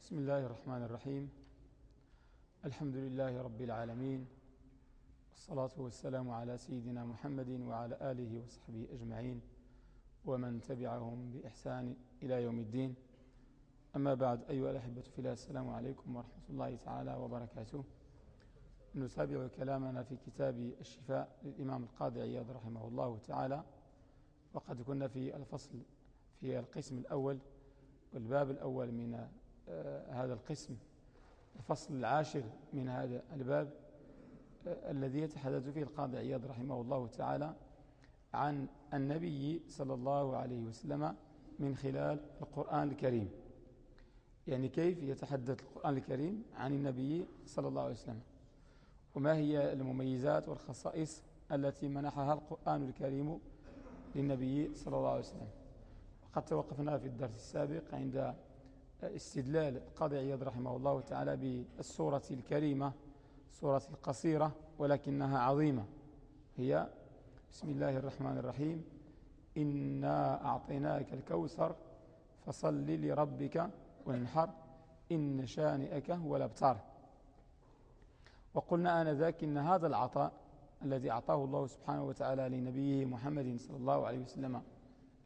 بسم الله الرحمن الرحيم. الحمد لله رب العالمين. والصلاة والسلام على سيدنا محمد وعلى آله وصحبه أجمعين. ومن تبعهم بإحسان إلى يوم الدين. أما بعد أيها الأحبة في الله السلام عليكم ورحمة الله تعالى وبركاته. نتابع كلامنا في كتاب الشفاء للإمام القاضي عياض رحمه الله تعالى. وقد كنا في الفصل في القسم الأول والباب الأول من هذا القسم الفصل العاشر من هذا الباب آه، الذي يتحدث فيه القاضي عياض رحمه الله تعالى عن النبي صلى الله عليه وسلم من خلال القرآن الكريم. يعني كيف يتحدث القرآن الكريم عن النبي صلى الله عليه وسلم؟ وما هي المميزات والخصائص التي منحها القرآن الكريم للنبي صلى الله عليه وسلم؟ وقد توقفنا في الدرس السابق عند استدلال القاضي عياض رحمه الله تعالى بالسورة الكريمة سورة القصيرة ولكنها عظيمة. هي بسم الله الرحمن الرحيم. إنا أعطيناك الكوثر فصل لربك وانحر إن شانئك هو الأبتار وقلنا آنذاك إن هذا العطاء الذي أعطاه الله سبحانه وتعالى لنبيه محمد صلى الله عليه وسلم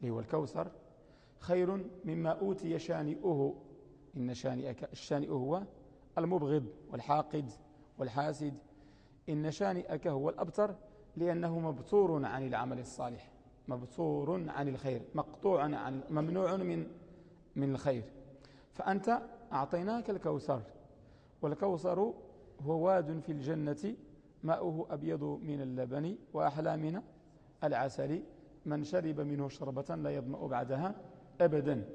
هو الكوثر خير مما أوتي شانئه. إن شانئك الشانئ هو المبغض والحاقد والحاسد. إن شانئك هو الأبتر لأنه مبتور عن العمل الصالح مبتور عن الخير مقطوع عن ممنوع من من الخير. فأنت أعطيناك الكوثر والكوثر هو واد في الجنة ماؤه أبيض من اللبن وأحلى من العسل. من شرب منه شربة لا يظمأ بعدها. أبدا.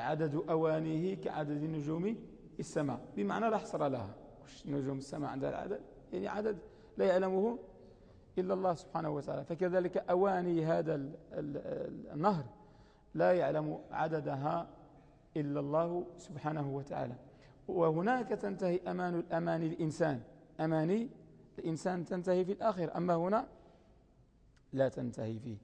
عدد أوانيه كعدد نجوم السماء. بمعنى لا حصر لها. نجوم السماء عندها العدد؟ يعني عدد لا يعلمه إلا الله سبحانه وتعالى. فكذلك أواني هذا النهر لا يعلم عددها إلا الله سبحانه وتعالى. وهناك تنتهي أمان الأمان الإنسان. أماني الإنسان تنتهي في الآخر. أما هنا لا تنتهي فيه.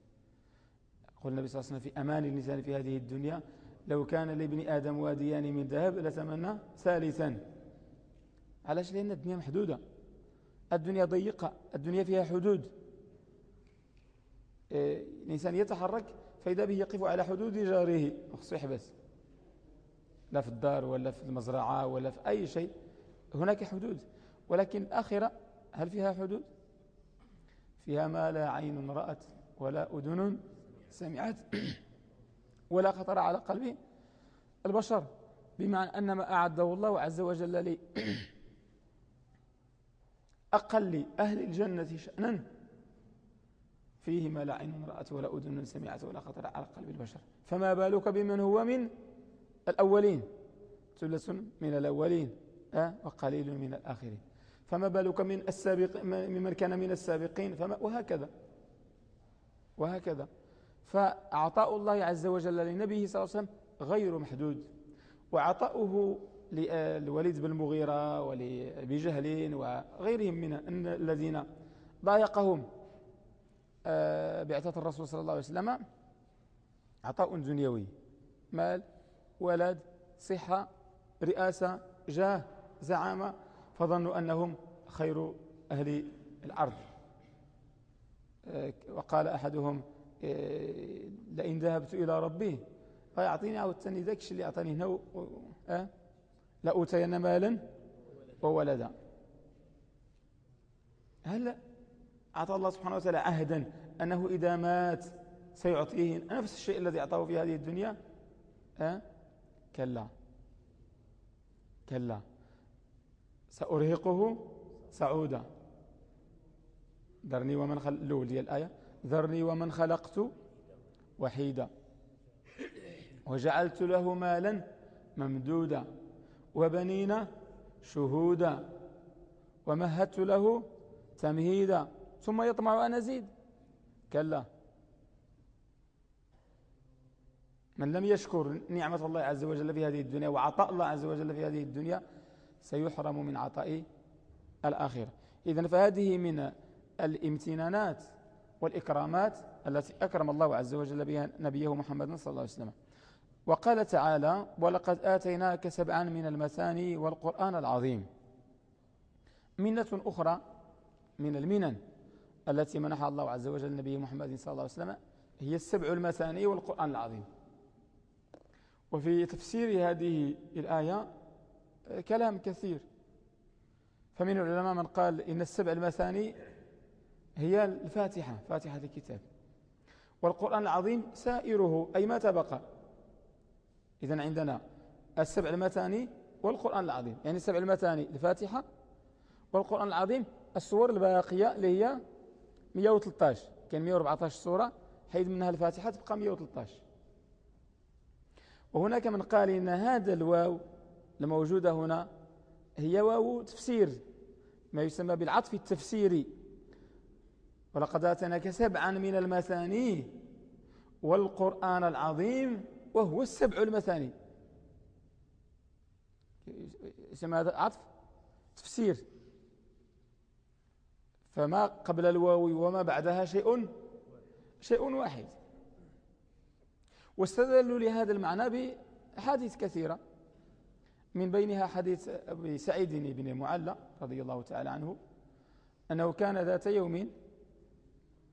قل النبي صلى الله عليه وسلم في أمان الإنسان في هذه الدنيا لو كان لابن آدم واديان من ذهب لتمنى ثالثا. علاش؟ لأن الدنيا محدودة. الدنيا ضيقة الدنيا فيها حدود. إيه، الإنسان يتحرك فإذا به يقف على حدود جاره. خصو يحبس لا في الدار ولا في المزرعة ولا في أي شيء. هناك حدود. ولكن الآخرة هل فيها حدود؟ فيها ما لا عين رأت ولا أذن سمعت ولا خطر على قلب البشر بمعنى أن ما أعده الله عز وجل لي أقل أهل الجنة شأنا. فيه ما لا عين رأت ولا أذن سمعت ولا خطر على قلب البشر. فما بالك بمن هو من الأولين؟ ثلث من الأولين أه؟ وقليل من الآخرين. فما بالك من السابق ممن كان من السابقين؟ فما وهكذا. وهكذا. فعطاء الله عز وجل لنبيه صلى الله عليه وسلم غير محدود. وعطاؤه للوليد بن المغيرة ولأبي جهل وغيرهم من الذين ضايقهم آه، بعثة الرسول صلى الله عليه وسلم عطاء دنيوي. مال ولد صحة رئاسة جاه زعامة فظنوا أنهم خير أهل الأرض. آه، وقال أحدهم آه، لئن ذهبت إلى ربي فيعطيني عاوتاني ذاك الشيء اللي أعطاني هنا أه؟ لأوتين مالا وولدا. هل أعطى الله سبحانه وتعالى عهدا أنه إذا مات سيعطيه نفس الشيء الذي أعطاه في هذه الدنيا؟ أه؟ كلا. كلا. سأرهقه سعودا. ذرني ومن خلق لي الآية. ذرني ومن خلقت وحيدا. وجعلت له مالا ممدودا وبنينا شهودا. ومهدت له تمهيدا. ثم يطمع أن أزيد. كلا. من لم يشكر نعمة الله عز وجل في هذه الدنيا وعطاء الله عز وجل في هذه الدنيا سيحرم من عطاء الآخرة. إذن فهذه من الامتنانات والإكرامات التي أكرم الله عز وجل بها نبيه محمد صلى الله عليه وسلم. وقال تعالى ولقد آتيناك سبعا من المثاني والقرآن العظيم. منة أخرى من المنن التي منحها الله عز وجل النبي محمد صلى الله عليه وسلم هي السبع المثاني والقرآن العظيم. وفي تفسير هذه الآية كلام كثير. فمن العلماء من قال إن السبع المثاني هي الفاتحة فاتحة الكتاب. والقرآن العظيم سائره أي ما تبقى. إذا عندنا السبع المثاني والقرآن العظيم. يعني السبع المثاني الفاتحة. والقرآن العظيم السور الباقية اللي هي 113 كان 114 سورة حيث منها الفاتحة تبقى 113 وهناك من قال إن هذا الواو الموجودة هنا هي واو تفسير ما يسمى بالعطف التفسيري. ولقد آتناك سبعا من المثاني والقرآن العظيم وهو السبع المثاني. يسمى هذا عطف؟ تفسير. فما قبل الواو وما بعدها شيء شيء واحد. واستدلوا لهذا المعنى بحديث كثيرة. من بينها حديث أبي سعيد بن معلى رضي الله تعالى عنه أنه كان ذات يوم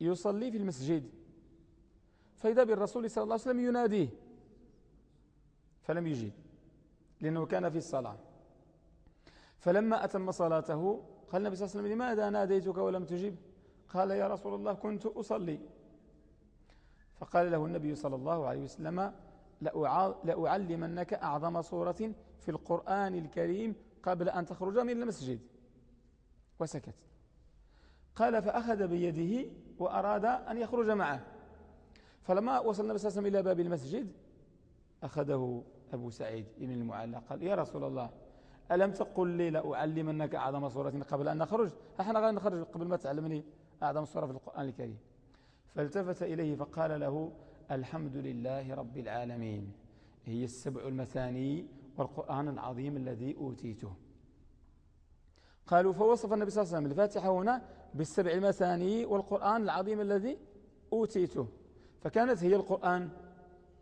يصلي في المسجد. فإذا بالرسول صلى الله عليه وسلم يناديه فلم يجيب لأنه كان في الصلاة. فلما أتم صلاته قال النبي صلى الله عليه وسلم لماذا ناديتك ولم تجب؟ قال يا رسول الله كنت أصلي. فقال له النبي صلى الله عليه وسلم لأعلمنك أعظم صورة في القرآن الكريم قبل أن تخرج من المسجد. وسكت. قال فأخذ بيده وأراد أن يخرج معه. فلما وصل النبي صلى الله عليه وسلم إلى باب المسجد أخذه أبو سعيد بن المعلى قال يا رسول الله ألم تقل لي لأعلمنك أعظم صورة قبل أن نخرج؟ أحنا غير نخرج قبل ما تعلمني أعظم صورة في القرآن الكريم. فالتفت إليه فقال له الحمد لله رب العالمين هي السبع المثاني والقرآن العظيم الذي أوتيته. قالوا فوصف النبي صلى الله عليه وسلم الفاتحة هنا بالسبع المثاني والقرآن العظيم الذي أوتيته. فكانت هي القرآن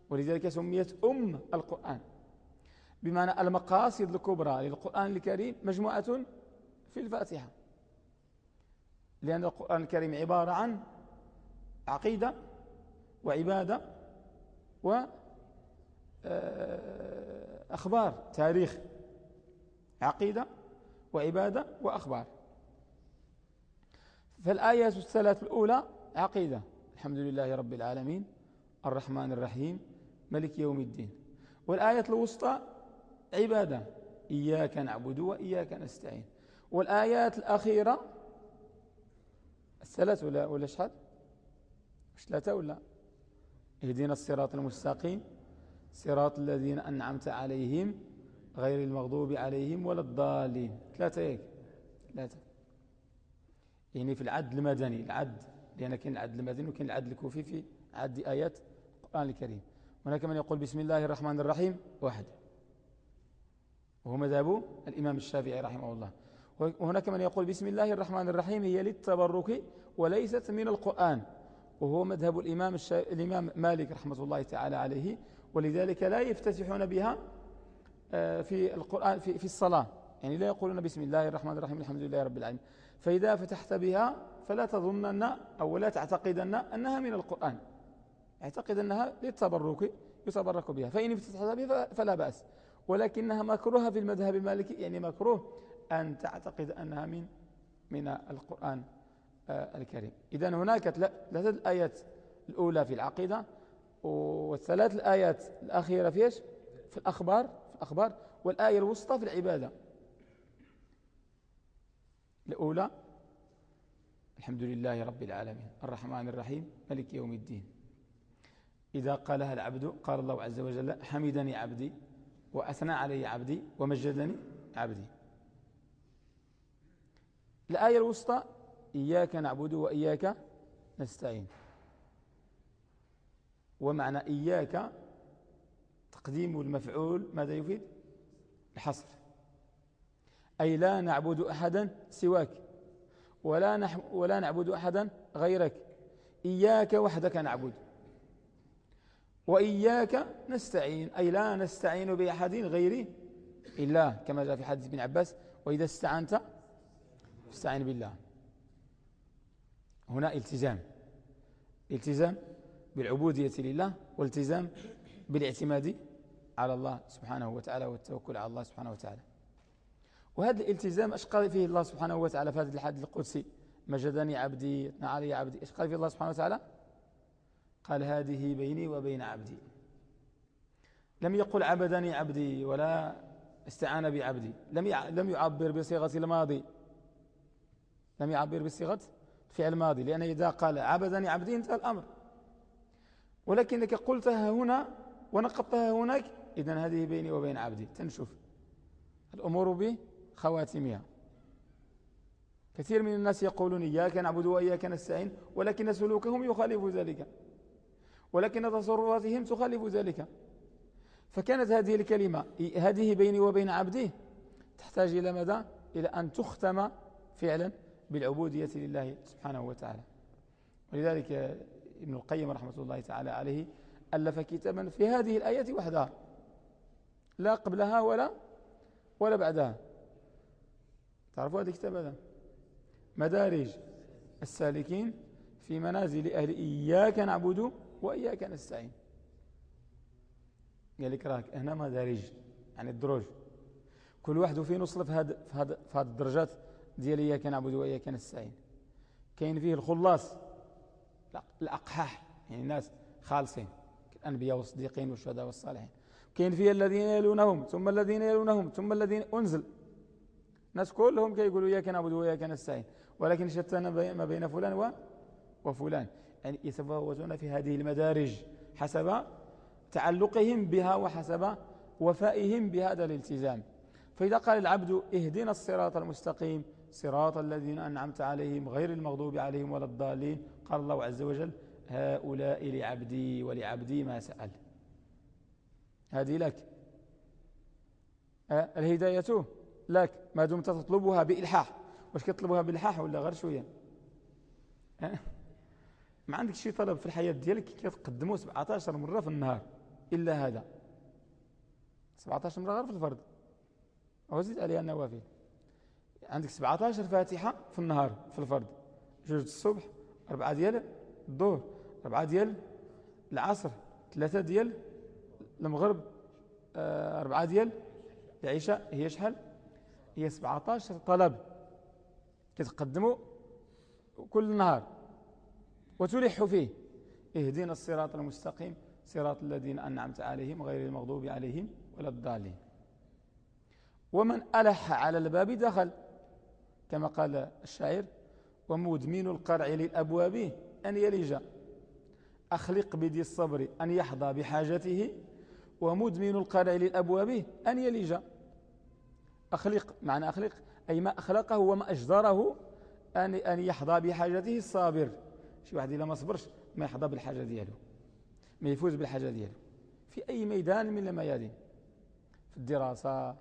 ولذلك سميت أم القرآن. بمعنى المقاصد الكبرى للقرآن الكريم مجموعة في الفاتحة. لأن القرآن الكريم عبارة عن عقيدة وعبادة وأخبار آه، تاريخ عقيدة وعبادة وأخبار. فالآيات الثلاث الأولى عقيدة. الحمد لله رب العالمين الرحمن الرحيم ملك يوم الدين. والآية الوسطى عبادة إياك نعبد وإياك نستعين. والآيات الأخيرة الثلاث ولا ولا شحال؟ مش ثلاثة ولا؟ اهدنا الصراط المستقيم صراط الذين أنعمت عليهم غير المغضوب عليهم ولا الضالين. ثلاثة هيك. ثلاثة. يعني في العد المدني العد لأن كان العد المدني وكان العد الكوفي في عد آيات القرآن الكريم. هناك من يقول بسم الله الرحمن الرحيم واحد. وهو مذهب الإمام الشافعي رحمه الله. وهناك من يقول بسم الله الرحمن الرحيم هي للتبرك وليست من القرآن. وهو مذهب الإمام, الإمام مالك رحمة الله تعالى عليه. ولذلك لا يفتتحون بها آه، في القرآن في, في الصلاة. يعني لا يقولون بسم الله الرحمن الرحيم الحمد لله رب العالمين. فإذا فتحت بها فلا تظنن أو لا تعتقدن أنها من القرآن. اعتقد أنها للتبرك يتبرك بها. فإن افتتحت بها فلا بأس. ولكنها مكروهة في المذهب المالكي يعني مكروه أن تعتقد أنها من من القرآن آه، الكريم. إذا هناك ثلاثة الآيات الأولى في العقيدة والثلاث الآيات الأخيرة في إيش؟ في الأخبار في الأخبار والآية الوسطى في العبادة. الأولى الحمد لله رب العالمين الرحمن الرحيم ملك يوم الدين. إذا قالها العبد قال الله عز وجل حمدني عبدي وأثنى علي عبدي ومجدني عبدي. الآية الوسطى إياك نعبد وإياك نستعين. ومعنى إياك تقديم المفعول ماذا يفيد؟ الحصر. أي لا نعبد أحدا سواك ولا, نح ولا نعبد أحدا غيرك. إياك وحدك نعبد وإياك نستعين. أي لا نستعين بأحد غير الله كما جاء في حديث ابن عباس وإذا استعنت فاستعين بالله. هنا التزام التزام بالعبودية لله والتزام بالاعتماد على الله سبحانه وتعالى والتوكل على الله سبحانه وتعالى. وهذا الالتزام اش قال فيه الله سبحانه وتعالى في هذا الحديث القدسي؟ مجدني عبدي اثنى علي عبدي. إيش قال فيه الله سبحانه وتعالى؟ قال هذه بيني وبين عبدي. لم يقل عبدني عبدي ولا استعان بعبدي. لم لم يعبر بصيغة الماضي. لم يعبر بصيغة فعل ماضي. لأن إذا قال عبدني عبدي انتهى الأمر. ولكنك قلتها هنا ونقضتها هناك إذن هذه بيني وبين عبدي. تنشف الأمور بخواتمها كثير من الناس يقولون إياك نعبد وإياك نستعين ولكن سلوكهم يخالف ذلك ولكن تصرفاتهم تخالف ذلك. فكانت هذه الكلمة هذه بيني وبين عبدي تحتاج إلى ماذا؟ إلى أن تختم فعلا بالعبودية لله سبحانه وتعالى. ولذلك ابن القيم رحمة الله تعالى عليه ألف كتابا في هذه الآية وحدها لا قبلها ولا ولا بعدها. تعرفوا هذا الكتاب هذا؟ مدارج السالكين في منازل أهل إياك نعبد وإياك نستعين. قال لك راك هنا مدارج يعني الدروج. كل واحد في نصل في هذا في هذا في هذه الدرجات ديال إياك نعبد وإياك نستعين. كاين فيه الخلاص الأقحاح يعني الناس خالصين الأنبياء والصديقين والشهداء والصالحين. كاين فيه الذين يلونهم ثم الذين يلونهم ثم الذين أنزل. الناس كلهم كيقولوا إياك نعبد وإياك نستعين ولكن شتان ما بين فلان وفلان. يعني يتفاوتون في هذه المدارج حسب تعلقهم بها وحسب وفائهم بهذا الالتزام. فإذا قال العبد اهدنا الصراط المستقيم صراط الذين أنعمت عليهم غير المغضوب عليهم ولا الضالين قال الله عز وجل هؤلاء لعبدي ولعبدي ما سأل. هذه لك. الهداية. لك ما دمت تطلبها بإلحاح. واش كتطلبها بإلحاح ولا غير شوية؟ ما عندك شي طلب في الحياة ديالك كتقدمه 17 مرة في النهار. إلا هذا. 17 مرة غير في الفرد. وزيد عليها النوافل. عندك 17 فاتحة في النهار في الفرد. جوج الصبح أربعة ديال الظهر أربعة ديال العصر ثلاثة ديال المغرب آه، أربعة ديال العشاء. هي شحال؟ هي 17 طلب. كتقدموا كل نهار. وتلح فيه. اهدنا الصراط المستقيم. صراط الذين أنعمت عليهم غير المغضوب عليهم ولا الضالين. ومن ألح على الباب دخل. كما قال الشاعر ومدمن القرع للأبواب أن يلج. أخلق بدي الصبر أن يحظى بحاجته. ومدمن القرع للأبواب أن يلج. أخلق معنى أخلق أي ما أخلقه وما أجدره أن, أن يحظى بحاجته الصابر. شي واحد إذا ما صبرش ما يحظى بالحاجة دياله ما يفوز بالحاجة دياله في أي ميدان من الميادين في الدراسة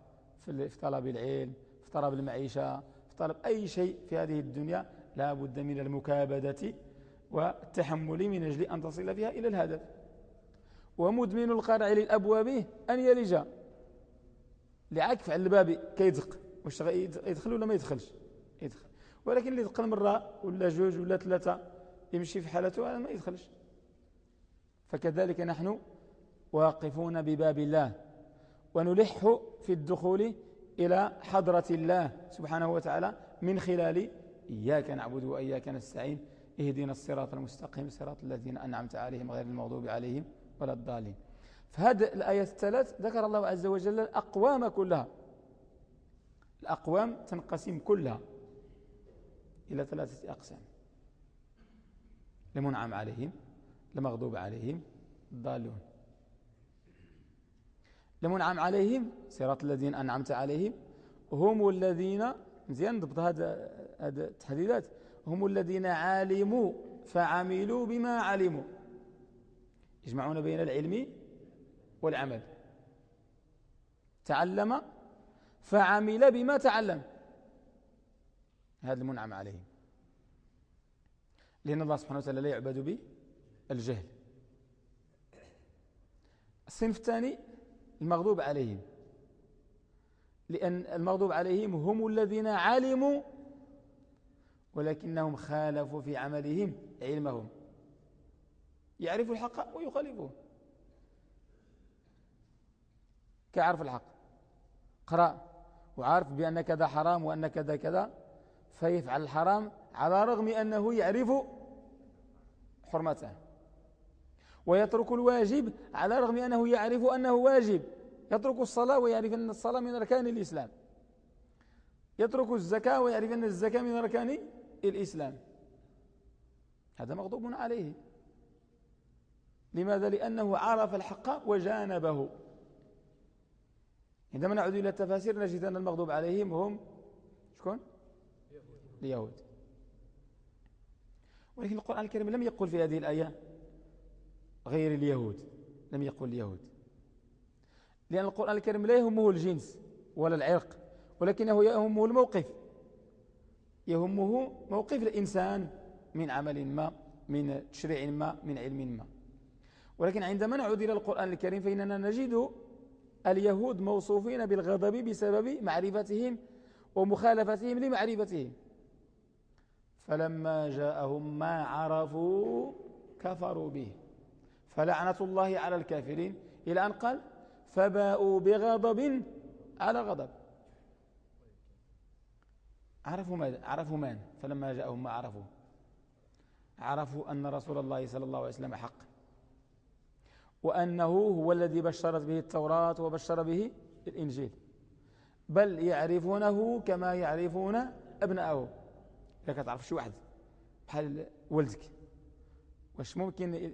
في طلب العلم في طلب المعيشة في طلب أي شيء في هذه الدنيا لا بد من المكابدة والتحمل من أجل أن تصل فيها إلى الهدف. ومدمن القرع للأبواب أن يلج. لعكف على الباب كيدق واش يدخل ولا ما يدخلش؟ يدخل. ولكن اللي يدخل مرة ولا جوج ولا ثلاثة يمشي في حالته ما يدخلش. فكذلك نحن واقفون بباب الله. ونلح في الدخول إلى حضرة الله سبحانه وتعالى من خلال إياك نعبد وإياك نستعين. اهدنا الصراط المستقيم صراط الذين أنعمت عليهم غير المغضوب عليهم ولا الضالين. فهذه الآية الثلاث ذكر الله عز وجل الأقوام كلها. الأقوام تنقسم كلها إلى ثلاثة أقسام. لمنعم عليهم لمغضوب عليهم الضالون. لمنعم عليهم صراط الذين أنعمت عليهم هم الذين مزيان ضبط هذا التحديدات. هم الذين علموا فعملوا بما علموا. يجمعون بين العلم والعمل. تعلم فعمل بما تعلم. هذا المنعم عليهم. لأن الله سبحانه وتعالى لا يعبد بالجهل. الصنف الثاني المغضوب عليهم. لأن المغضوب عليهم هم الذين علموا ولكنهم خالفوا في عملهم علمهم. يعرف الحق ويخالفه كعرف الحق. قرأ. وعارف بأن كذا حرام وأن كذا كذا. فيفعل الحرام على رغم أنه يعرف حرمته. ويترك الواجب على رغم أنه يعرف أنه واجب. يترك الصلاة ويعرف أن الصلاة من أركان الإسلام. يترك الزكاة ويعرف أن الزكاة من أركان الإسلام. هذا مغضوب عليه. لماذا؟ لأنه عرف الحق وجانبه. عندما نعود إلى التفاسير نجد أن المغضوب عليهم هم شكون؟ اليهود. ولكن القرآن الكريم لم يقل في هذه الآية غير اليهود. لم يقل اليهود. لأن القرآن الكريم لا يهمه الجنس ولا العرق ولكنه يهمه الموقف. يهمه موقف الإنسان من عمل ما من تشريع ما من علم ما. ولكن عندما نعود إلى القرآن الكريم فإننا نجد اليهود موصوفين بالغضب بسبب معرفتهم ومخالفتهم لمعرفتهم. فلما جاءهم ما عرفوا كفروا به. فلعنة الله على الكافرين. إلى أن قال فباءوا بغضب على غضب. عرفوا ماذا؟ عرفوا من؟ فلما جاءهم ما عرفوا. عرفوا أن رسول الله صلى الله عليه وسلم حق. وأنه هو الذي بشرت به التوراة وبشر به الإنجيل. بل يعرفونه كما يعرفون أبنائه إذا كتعرف شي واحد بحال ولدك. واش ممكن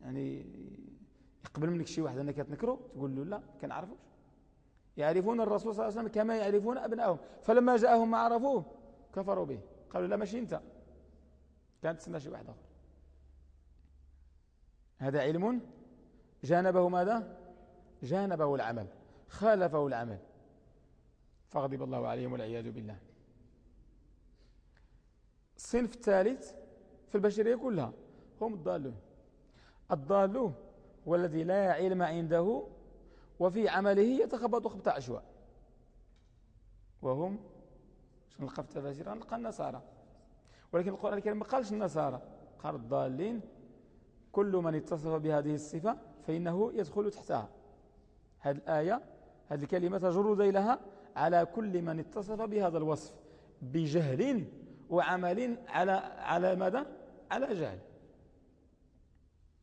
يعني يقبل منك شي واحد أنك تنكره تقول له لا كنعرفوش. يعرفون الرسول صلى الله عليه وسلم كما يعرفون ابنائهم فلما جاءهم ما عرفوه كفروا به. قالوا لا ماشي أنت. كانت تسمى شي واحد آخر. هذا علم جانبه ماذا؟ جانبه العمل. خالفه العمل. فغضب الله عليهم والعياذ بالله. الصنف الثالث في البشرية كلها. هم الضالون. الضال هو الذي لا علم عنده وفي عمله يتخبط خبط عشواء وهم نلقى في التفاسير نلقى النصارى. ولكن القرآن الكريم ما قالش النصارى. قال الضالين كل من اتصف بهذه الصفة فإنه يدخل تحتها. هذه الآية هذه الكلمة تجر ذيلها على كل من اتصف بهذا الوصف بجهل وعمل على على ماذا؟ على جهل.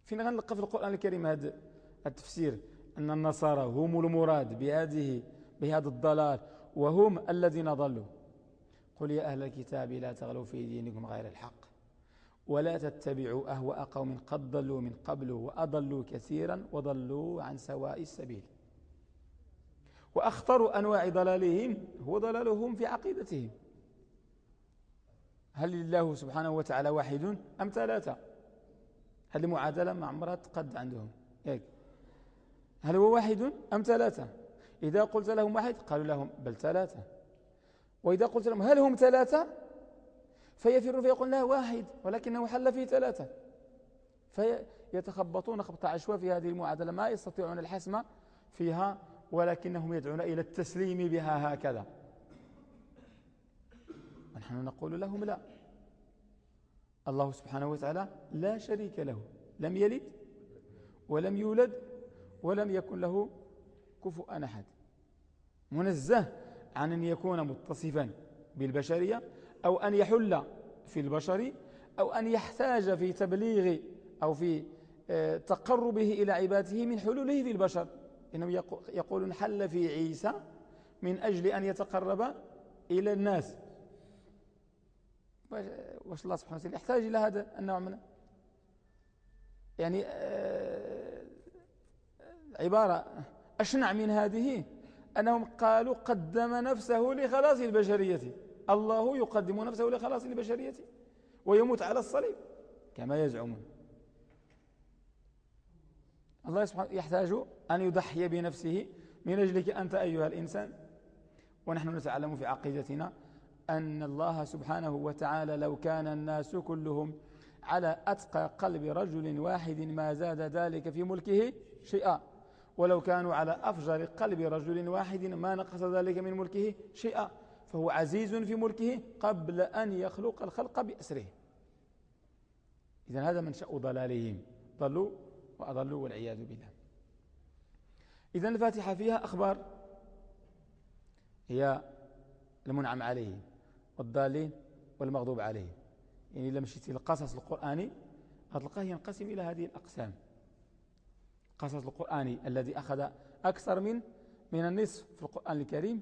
فين غنلقى في القرآن الكريم هذا التفسير أن النصارى هم المراد بهذه بهذا الضلال وهم الذين ضلوا. قل يا أهل الكتاب لا تغلوا في دينكم غير الحق. ولا تتبعوا أهواء قوم قد ضلوا من قبل وأضلوا كثيرا وضلوا عن سواء السبيل. وأخطر أنواع ضلالهم هو ضلالهم في عقيدتهم. هل الله سبحانه وتعالى واحد أم ثلاثة؟ هذه المعادلة مع عمرها تقد عندهم؟ هيك. هل هو واحد أم ثلاثة؟ إذا قلت لهم واحد قالوا لهم بل ثلاثة. وإذا قلت لهم هل هم ثلاثة؟ فيفر فيقول لا واحد ولكنه حل في ثلاثة. فيتخبطون خبط عشوى في هذه المعادلة ما يستطيعون الحسم فيها ولكنهم يدعون إلى التسليم بها هكذا. ونحن نقول لهم لا. الله سبحانه وتعالى لا شريك له لم يلد ولم يولد ولم يكن له كفؤا أحد. منزه عن أن يكون متصفا بالبشرية أو أن يحل في البشر أو أن يحتاج في تبليغ أو في آه، تقربه إلى عباده من حلوله في البشر. إنهم يقولون حل في عيسى من أجل أن يتقرب إلى الناس. واش الله سبحانه وتعالى يحتاج إلى هذا النوع من يعني آه، عبارة أشنع من هذه أنهم قالوا قدم نفسه لخلاص البشرية. الله يقدم نفسه لخلاص البشرية ويموت على الصليب كما يزعمون الله سبحانه يحتاج أن يضحي بنفسه من أجلك أنت أيها الإنسان. ونحن نتعلم في عقيدتنا أن الله سبحانه وتعالى لو كان الناس كلهم على أتقى قلب رجل واحد ما زاد ذلك في ملكه شيئا ولو كانوا على أفجر قلب رجل واحد ما نقص ذلك من ملكه شيئا. فهو عزيز في ملكه قبل أن يخلق الخلق بأسره. إذن هذا منشأ ضلالهم. ضلوا وأضلوا والعياذ بالله. إذن الفاتحة فيها أخبار هي المنعم عليهم والضالين والمغضوب عليهم يعني إذا مشيت القصص القرآني هتلقاه ينقسم إلى هذه الأقسام. القصص القرآني الذي أخذ أكثر من من النصف في القرآن الكريم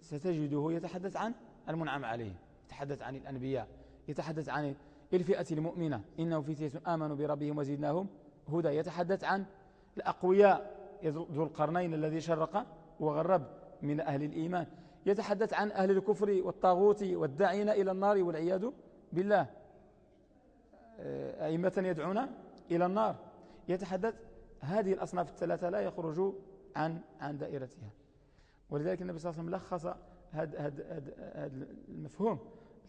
ستجده يتحدث عن المنعم عليه يتحدث عن الأنبياء يتحدث عن الفئة المؤمنة. إنه فتية آمنوا بربهم وزدناهم هدى. يتحدث عن الأقوياء ذو القرنين الذي شرق وغرب من أهل الإيمان. يتحدث عن أهل الكفر والطاغوت والداعين إلى النار والعياذ بالله. أئمة يدعون إلى النار. يتحدث هذه الأصناف الثلاثة لا يخرج عن عن دائرتها. ولذلك النبي صلى الله عليه وسلم لخص هذا هذا المفهوم.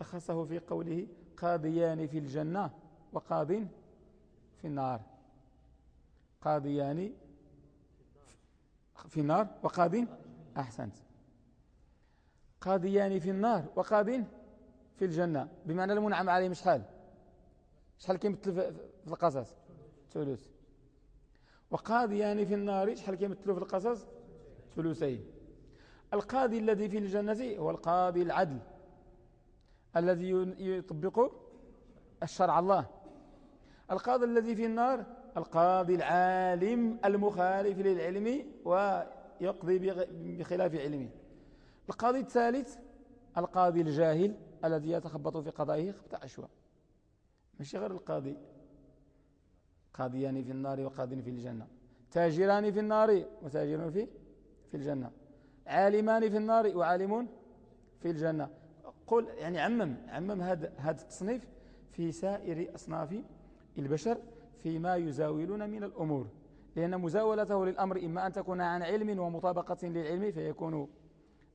لخصه في قوله قاضيان في الجنة وقاض في النار. قاضيان في النار وقاض أحسنت. قاضيان في النار وقاض في الجنة. بمعنى المنعم عليهم شحال؟ شحال كيمثل في القصص ثلث. وقاضيان في النار شحال كيمثلوا في القصص ثلثين. القاضي الذي في الجنة هو القاضي العدل الذي يطبق الشرع الله. القاضي الذي في النار القاضي العالم المخالف للعلم ويقضي بخلاف علمه. القاضي الثالث القاضي الجاهل الذي يتخبط في قضائه خبط عشواء ماشي غير القاضي. قاضيان في النار وقاض في الجنة. تاجران في النار وتاجر في في الجنة. عالمان في النار وعالم في الجنة. قل يعني عمم عمم هذا هذا التصنيف في سائر أصناف البشر فيما يزاولون من الأمور. لأن مزاولته للأمر إما أن تكون عن علم ومطابقة للعلم فيكون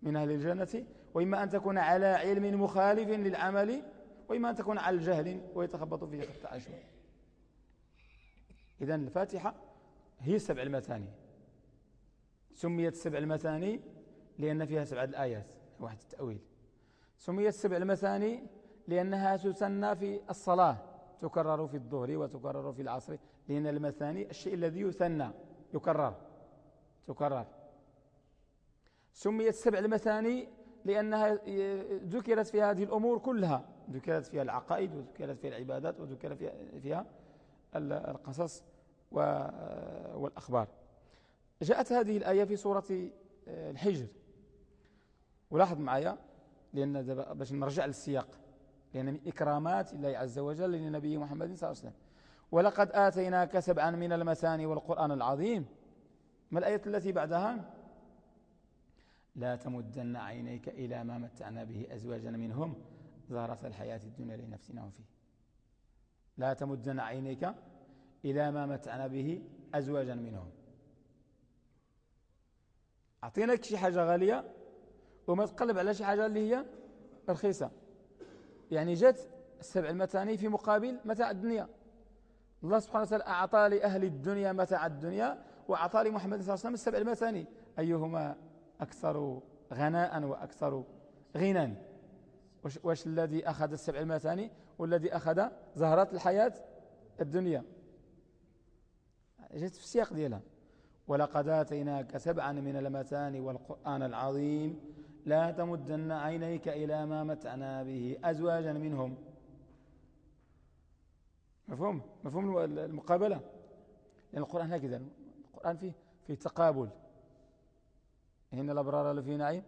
من أهل الجنة وإما أن تكون على علم مخالف للعمل وإما أن تكون على الجهل ويتخبط فيه خط عشوائي إذن الفاتحة هي السبع المثاني. سميت السبع المثاني لأن فيها سبعة الآيات واحد التأويل. سميت السبع المثاني لأنها تسنى في الصلاة تكرر في الظهر وتكرر في العصر لأن المثاني الشيء الذي يثنى يكرر تكرر. سميت السبع المثاني لأنها ذكرت في هذه الأمور كلها ذكرت فيها العقائد وذكرت فيها العبادات وذكرت فيها القصص والأخبار. جاءت هذه الآية في سورة الحجر. ولاحظ معايا لأن باش نرجع للسياق. لأن من إكرامات الله عز وجل لنبي محمد صلى الله عليه وسلم. ولقد آتيناك سبعا من المثاني والقرآن العظيم. ما الآية التي بعدها؟ لا تمدن عينيك إلى ما متعنا به أزواجا منهم زهرة الحياة الدنيا لنفسنا فيه. لا تمدن عينيك إلى ما متعنا به أزواجا منهم. أعطيناك شي حاجة غالية؟ وما تقلب على شي حاجة اللي هي رخيصة. يعني جت السبع المتاني في مقابل متاع الدنيا. الله سبحانه وتعالى أعطى لأهل الدنيا متاع الدنيا وأعطى لمحمد صلى الله عليه وسلم السبع المتاني أيهما أكثر غناء وأكثر غنى واش, واش الذي أخذ السبع المثاني؟ والذي أخذ زهرات الحياة الدنيا. جت في السياق ديالها. ولقد آتيناك سبعا من المثاني والقرآن العظيم. لا تمدن عينيك إلى ما متعنا به أزواجا منهم. مفهوم؟ مفهوم المقابلة؟ لأن القرآن هكذا القرآن فيه فيه تقابل. إن الأبرار لفي نعيم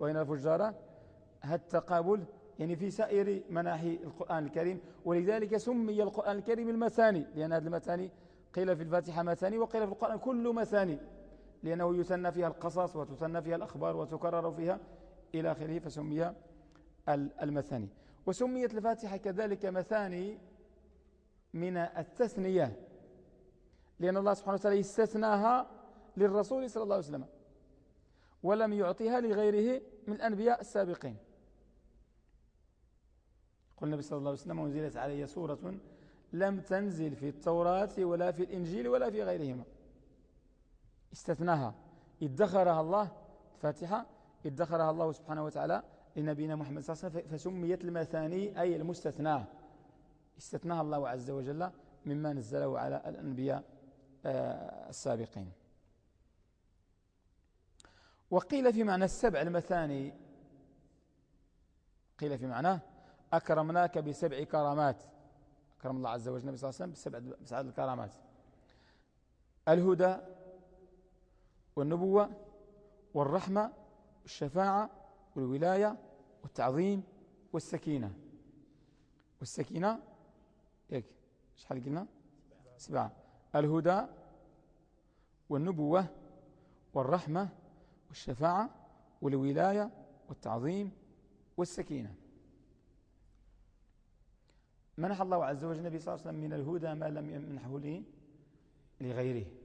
وإن الفجار التقابل يعني في سائر مناحي القرآن الكريم ولذلك سمي القرآن الكريم المثاني لأن هذه المثاني قيل في الفاتحة مثاني وقيل في القرآن كل مثاني. لأنه يثنى فيها القصص وتثنى فيها الأخبار وتكرر فيها إلى آخره فسمي المثاني. وسميت الفاتحة كذلك مثاني من التثنية لأن الله سبحانه وتعالى استثناها للرسول صلى الله عليه وسلم ولم يعطيها لغيره من الأنبياء السابقين. قل النبي صلى الله عليه وسلم ونزلت علي سورة لم تنزل في التوراة ولا في الإنجيل ولا في غيرهما. استثناها. ادخرها الله الفاتحة ادخرها الله سبحانه وتعالى لنبينا محمد صلى الله عليه وسلم فسميت المثاني أي المستثنى. استثناها الله عز وجل مما نزله على الأنبياء آه، السابقين. وقيل في معنى السبع المثاني قيل في معناه أكرمناك بسبع كرامات. أكرم الله عز وجل النبي صلى الله عليه وسلم بسبع الكرامات الهدى والنبوة والرحمة والشفاعة والولاية والتعظيم والسكينة. والسكينة هيك شحال قلنا؟ سبعة الهدى والنبوة والرحمة والشفاعة والولاية والتعظيم والسكينة. منح الله عز وجل النبي صلى الله عليه وسلم من الهدى ما لم يمنحه لغيره.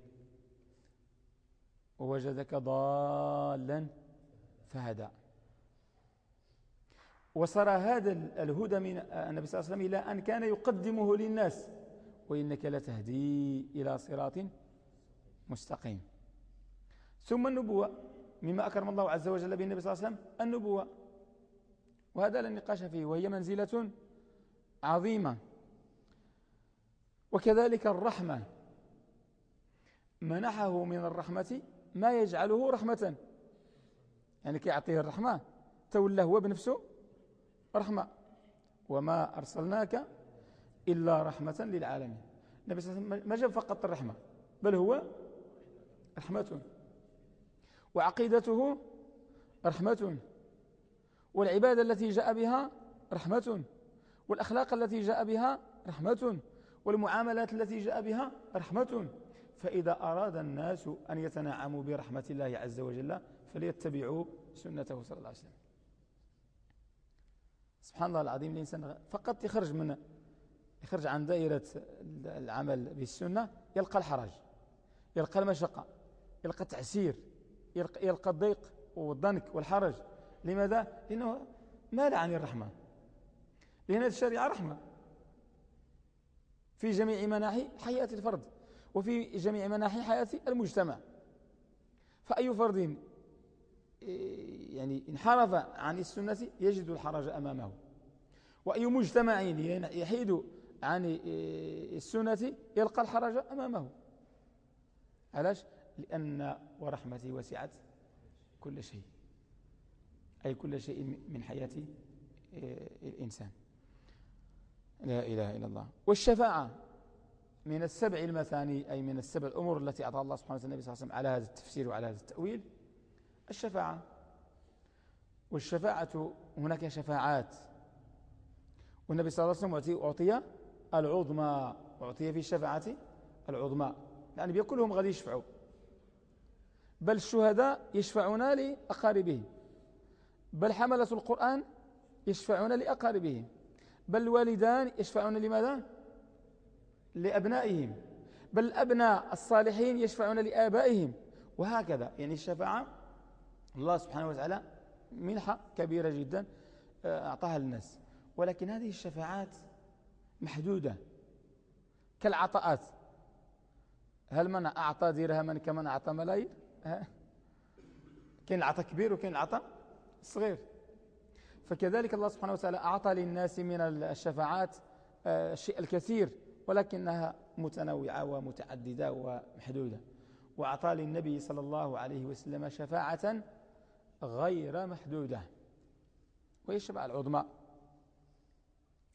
ووجدك ضالا فهدى. وصار هذا الهدى من النبي صلى الله عليه وسلم إلى أن كان يقدمه للناس وإنك لتهدي إلى صراط مستقيم. ثم النبوة مما أكرم الله عز وجل به النبي صلى الله عليه وسلم النبوة. وهذا لا نقاش فيه وهي منزلة عظيمة. وكذلك الرحمة. منحه من الرحمة ما يجعله رحمة. يعني كي يعطيه الرحمة تولى هو بنفسه رحمة. وما أرسلناك إلا رحمة للعالمين. النبي صلى الله عليه وسلم ما جاب فقط الرحمة بل هو رحمة. وعقيدته رحمة. والعبادة التي جاء بها رحمة. والأخلاق التي جاء بها رحمة. والمعاملات التي جاء بها رحمة. فإذا أراد الناس أن يتنعموا برحمة الله عز وجل فليتبعوا سنته صلى الله عليه وسلم. سبحان الله العظيم الإنسان فقط يخرج من يخرج عن دائرة العمل بالسنة يلقى الحرج يلقى المشقة يلقى التعسير يلقى, يلقى الضيق والضنك والحرج. لماذا؟ لأنه مال عن الرحمة. لأن الشريعة رحمة. في جميع مناحي حياة الفرد. وفي جميع مناحي حياة المجتمع. فأي فرد إيه، يعني انحرف عن السنة يجد الحرج أمامه. وأي مجتمع يحيد عن إيه، السنة يلقى الحرج أمامه. علاش؟ لأن ورحمتي وسعت كل شيء. أي كل شيء من حياة إيه، الإنسان. لا إله إلا الله. والشفاعة من السبع المثاني أي من السبع الأمور التي أعطى الله سبحانه وتعالى صلى الله عليه وسلم على هذا التفسير وعلى هذا التأويل الشفاعة. والشفاعة هناك شفاعات. والنبي صلى الله عليه وسلم أعطي العظمى أعطي في الشفاعة العظمى. يعني بكلهم غادي يشفعوا. بل الشهداء يشفعون لأقاربهم. بل حملة القرآن يشفعون لأقاربهم. بل الوالدان يشفعون لماذا؟ لأبنائهم بل الأبناء الصالحين يشفعون لآبائهم. وهكذا يعني الشفاعة الله سبحانه وتعالى منحة كبيرة جدا آه، أعطاها للناس. ولكن هذه الشفاعات محدودة كالعطاءات. هل من أعطى درهما كمن أعطى ملايين؟ كاين العطاء كبير وكاين العطاء صغير. فكذلك الله سبحانه وتعالى أعطى للناس من الشفاعات آه، الشيء الكثير. ولكنها متنوعة ومتعددة ومحدودة. وأعطى للنبي صلى الله عليه وسلم شفاعة غير محدودة. وهي الشفاعة العظمى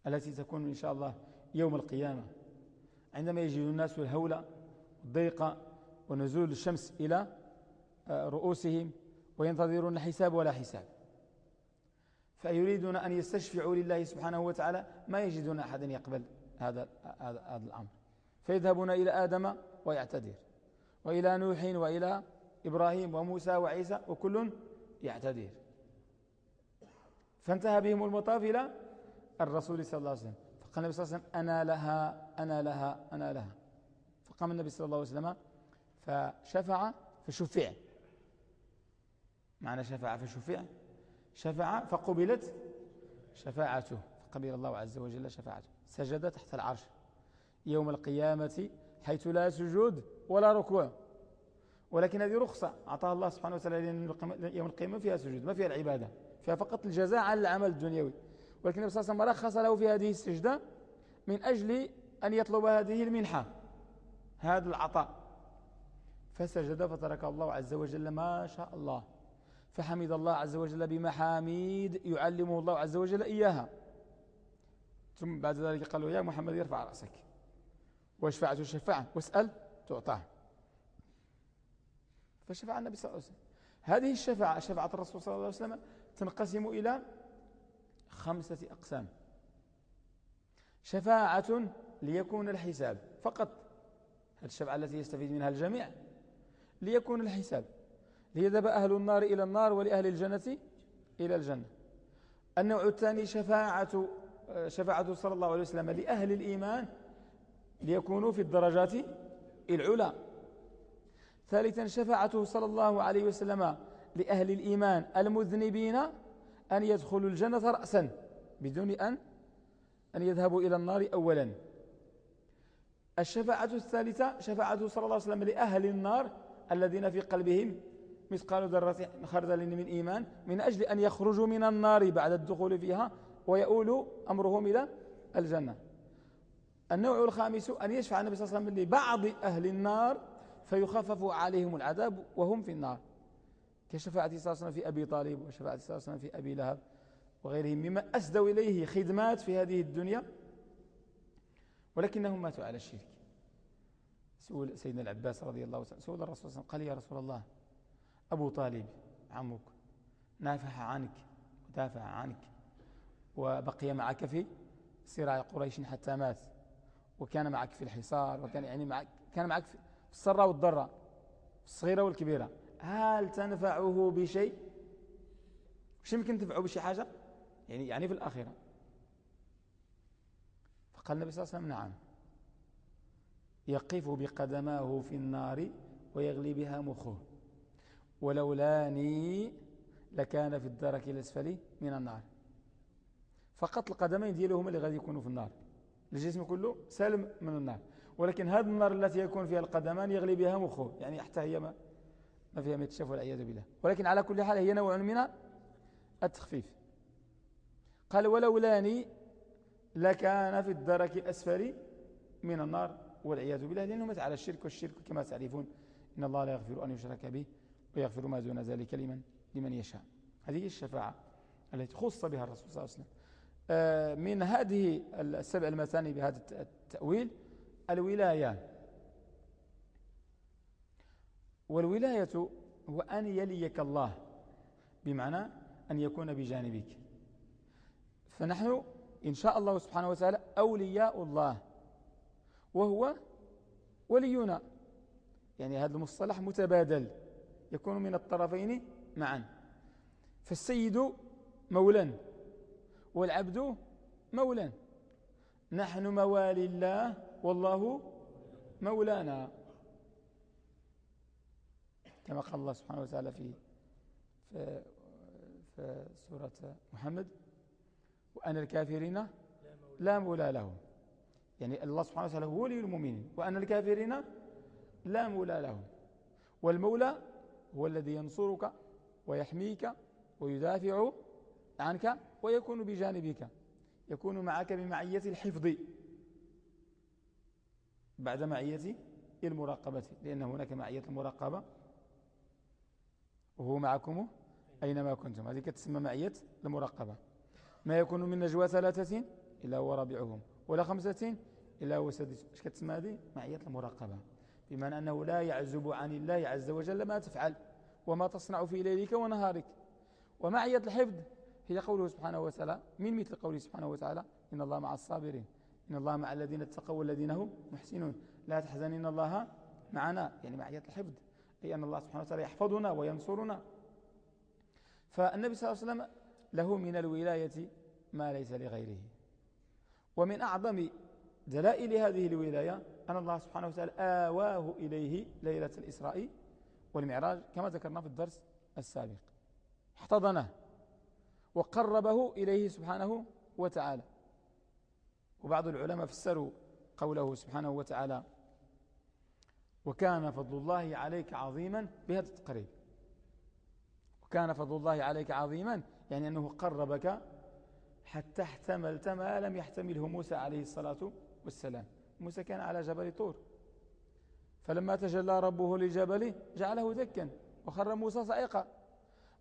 التي تكون إن شاء الله يوم القيامة. عندما يجد الناس الهولة والضيق ونزول الشمس إلى آه، رؤوسهم وينتظرون الحساب ولا حساب. فيريدون أن يستشفعوا لله سبحانه وتعالى ما يجدون أحدا يقبل. هذا هذا الأمر. فيذهبون إلى آدم ويعتذر وإلى نوح وإلى إبراهيم وموسى وعيسى وكل يعتذر. فانتهى بهم المطاف إلى الرسول صلى الله عليه وسلم. فقال النبي صلى الله عليه وسلم أنا لها أنا لها أنا لها. فقام النبي صلى الله عليه وسلم فشفع فشفع. معنى شفع فشفع؟ شفع فقبلت شفاعته فقبل الله عز وجل شفاعته. سجد تحت العرش. يوم القيامة حيث لا سجود ولا ركوع. ولكن هذه رخصة أعطاها الله سبحانه وتعالى يوم القيامة فيها سجود ما فيها العبادة. فيها فقط الجزاء على العمل الدنيوي. ولكن النبي صلى الله عليه وسلم رخص له في هذه السجدة من أجل أن يطلب هذه المنحة هذا العطاء. فسجد فترك الله عز وجل ما شاء الله. فحمد الله عز وجل بمحاميد يعلمه الله عز وجل إياها. ثم بعد ذلك قال له يا محمد يرفع رأسك. واشفعت الشفاعة واسأل تعطاه. فشفع النبي صلى الله عليه وسلم. هذه الشفاعة شفاعة الرسول صلى الله عليه وسلم تنقسم إلى خمسة أقسام. شفاعة ليكون الحساب. فقط هذه الشفاعة التي يستفيد منها الجميع ليكون الحساب. ليذهب أهل النار إلى النار ولأهل الجنة إلى الجنة. النوع الثاني شفاعة شفاعة صلى الله عليه وسلم لأهل الإيمان ليكونوا في الدرجات العلى. ثالثا شفاعته صلى الله عليه وسلم لأهل الإيمان المذنبين أن يدخلوا الجنة رأسا بدون أن أن يذهبوا إلى النار أولا. الشفاعة الثالثة شفاعته صلى الله عليه وسلم لأهل النار الذين في قلبهم مثقال ذرة خردل من إيمان من أجل أن يخرجوا من النار بعد الدخول فيها ويؤول أمرهم إلى الجنة. النوع الخامس أن يشفع النبي صلى الله عليه وسلم لبعض أهل النار فيخفف عليهم العذاب وهم في النار. كشفاعة صلى الله عليه وسلم في أبي طالب وشفاعة صلى الله عليه وسلم في أبي لهب وغيرهم مما أسدوا إليه خدمات في هذه الدنيا. ولكنهم ماتوا على الشرك. سؤول سيدنا العباس رضي الله عنه سؤول الرسول صلى الله عليه وسلم قال يا رسول الله أبو طالب عمك نافح عنك ودافع عنك. وبقي معك في صراع قريش حتى مات. وكان معك في الحصار وكان يعني معك كان معك في السراء والضراء الصغيرة والكبيرة. هل تنفعه بشيء؟ مش يمكن تنفعه بشي حاجة؟ يعني يعني في الآخرة. فقال النبي صلى الله عليه وسلم نعم. يقف بقدماه في النار ويغلي بها مخه. ولولاني لكان في الدرك الأسفل من النار. فقط القدمين ديالهم هما اللي غادي يكونوا في النار. الجسم كله سالم من النار. ولكن هذه النار التي يكون فيها القدمان يغلي بها مخه. يعني حتى هي ما, ما فيها ما يتشاف والعياذ بالله. ولكن على كل حال هي نوع من التخفيف. قال ولولاني لكان في الدرك الأسفل من النار والعياذ بالله. لأنه مات على الشرك والشرك كما تعرفون. إن الله لا يغفر أن يشرك به ويغفر ما دون ذلك لمن لمن يشاء. هذه الشفاعة التي خص بها الرسول صلى الله عليه وسلم. من هذه السبع المثاني بهذا التأويل الولاية. والولاية هو أن يليك الله بمعنى أن يكون بجانبك. فنحن إن شاء الله سبحانه وتعالى أولياء الله وهو ولينا. يعني هذا المصطلح متبادل يكون من الطرفين معا. فالسيد مولا والعبد مولا نحن موالي الله والله مولانا. كما قال الله سبحانه وتعالى في في, في سورة محمد وأن الكافرين لا مولى لهم. يعني الله سبحانه وتعالى هو ولي المؤمنين وأن الكافرين لا مولى لهم. والمولى هو الذي ينصرك ويحميك ويدافع عنك ويكون بجانبك. يكون معك بمعية الحفظ. بعد معية المراقبة لأن هناك معية المراقبة. وهو معكم أينما كنتم. هذه تسمى معية المراقبة. ما يكون من نجوى ثلاثة إلا هو رابعهم ولا خمسة إلا هو سادس. إيش كتسمى هذه؟ معية المراقبة. بمعنى أنه لا يعزب عن الله عز وجل ما تفعل وما تصنع في ليلك ونهارك. ومعية الحفظ هي قوله سبحانه وتعالى. من مثل قوله سبحانه وتعالى؟ إن الله مع الصابرين. إن الله مع الذين اتقوا والذين هم محسنون. لا تحزن إن الله معنا. يعني معية الحفظ. أي أن الله سبحانه وتعالى يحفظنا وينصرنا. فالنبي صلى الله عليه وسلم له من الولاية ما ليس لغيره. ومن أعظم دلائل هذه الولاية أن الله سبحانه وتعالى آواه إليه ليلة الإسراء والمعراج كما ذكرنا في الدرس السابق. احتضنه. وقربه إليه سبحانه وتعالى. وبعض العلماء فسروا قوله سبحانه وتعالى وكان فضل الله عليك عظيما بهذا التقريب. وكان فضل الله عليك عظيما يعني أنه قربك حتى احتملت ما لم يحتمله موسى عليه الصلاة والسلام. موسى كان على جبل طور. فلما تجلى ربه للجبل جعله دكا وخر موسى صعيقا.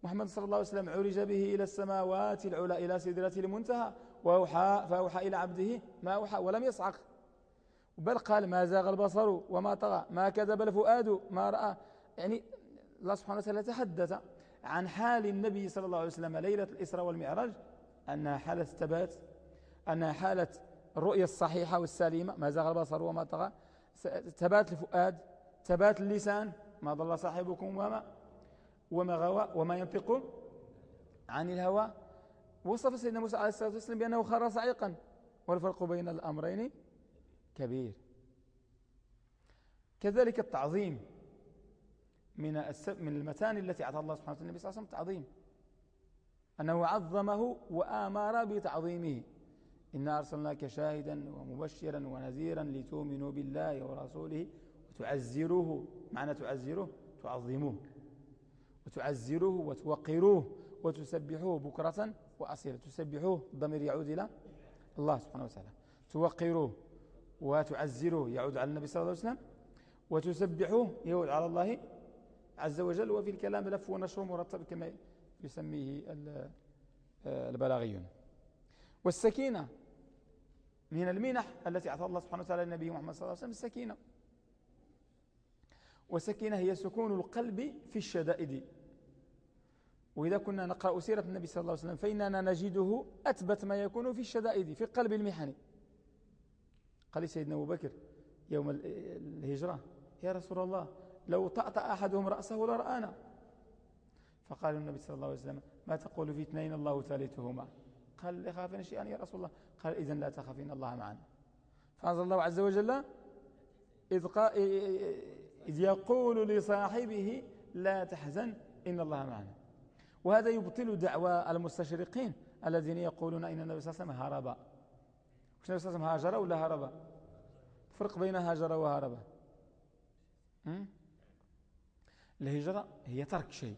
محمد صلى الله عليه وسلم عرج به إلى السماوات العلى إلى سدرة المنتهى وأوحى فأوحى إلى عبده ما أوحى ولم يصعق. بل قال ما زاغ البصر وما طغى ما كذب الفؤاد ما رأى. يعني الله سبحانه وتعالى تحدث عن حال النبي صلى الله عليه وسلم ليلة الإسراء والمعراج أنها حالة ثبات أنها حالة الرؤية الصحيحة والسليمة ما زاغ البصر وما طغى. ثبات الفؤاد ثبات اللسان ما ضل صاحبكم وما وما غوى وما ينطق عن الهوى. وصف سيدنا موسى عليه الصلاة والسلام بأنه خر صعيقا. والفرق بين الأمرين كبير. كذلك التعظيم من من المتان التي أعطى الله سبحانه وتعالى النبي صلى الله عليه وسلم تعظيم. أنه عظمه وآمر بتعظيمه. إنا أرسلناك شاهدا ومبشرا ونذيرا لتؤمنوا بالله ورسوله وتعزروه. معنى تعزروه؟ تعظموه. وتعزروه وتوقروه وتسبحوه بكرة وأصيلا. تسبحوه الضمير يعود إلى الله سبحانه وتعالى. توقروه وتعزروه يعود على النبي صلى الله عليه وسلم. وتسبحوه يعود على الله عز وجل. وفي الكلام لف ونشر مرتب كما يسميه البلاغيون. والسكينة من المنح التي أعطى الله سبحانه وتعالى النبي محمد صلى الله عليه وسلم السكينة. والسكينة هي سكون القلب في الشدائد. وإذا كنا نقرأ سيرة النبي صلى الله عليه وسلم فإننا نجده أثبت ما يكون في الشدائد في قلب المحن. قال سيدنا أبو بكر يوم الهجرة يا رسول الله لو طأطأ أحدهم رأسه لرآنا. فقال النبي صلى الله عليه وسلم ما تقول في اثنين الله ثالثهما؟ قال يخافين شيئا يا رسول الله. قال إذن لا تخافين الله معنا فأنزل الله عز وجل إذ, إذ يقول لصاحبه لا تحزن إن الله معنا. وهذا يبطل دعوى المستشرقين الذين يقولون إن النبي صلى الله عليه وسلم هرب. النبي صلى الله عليه وسلم هاجر ولا هرب؟ فرق بين هاجر وهرب. الهجرة هي ترك شيء.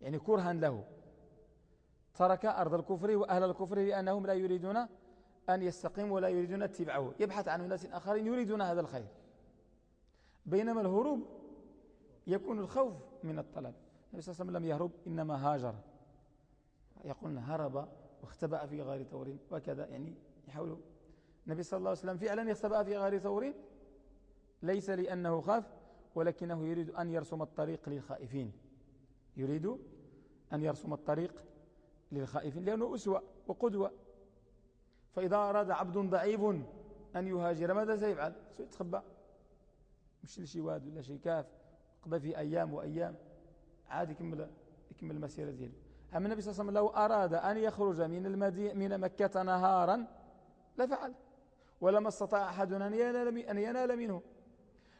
يعني كرها له. ترك أرض الكفر وأهل الكفر لأنهم لا يريدون أن يستقيموا ولا يريدون اتباعه. يبحث عن ناس آخرين يريدون هذا الخير. بينما الهروب يكون الخوف من الطلب. النبي صلى الله عليه وسلم لم يهرب إنما هاجر. يقول هرب واختبأ في غار ثور وكذا. يعني يحاول النبي صلى الله عليه وسلم فعلا يختبأ في غار ثور. ليس لأنه خاف ولكنه يريد أن يرسم الطريق للخائفين. يريد أن يرسم الطريق للخائفين لأنه أسوة وقدوة. فإذا أراد عبد ضعيف أن يهاجر ماذا سيفعل؟ سيتخبى مش لشي واد ولا شي كاف. قضى في أيام وأيام. عاد يكمل يكمل المسيرة ديالو أما النبي صلى الله عليه وسلم لو أراد أن يخرج من المدينة من مكة نهارا لفعل ولما استطاع أحد أن ينال, أن ينال منه.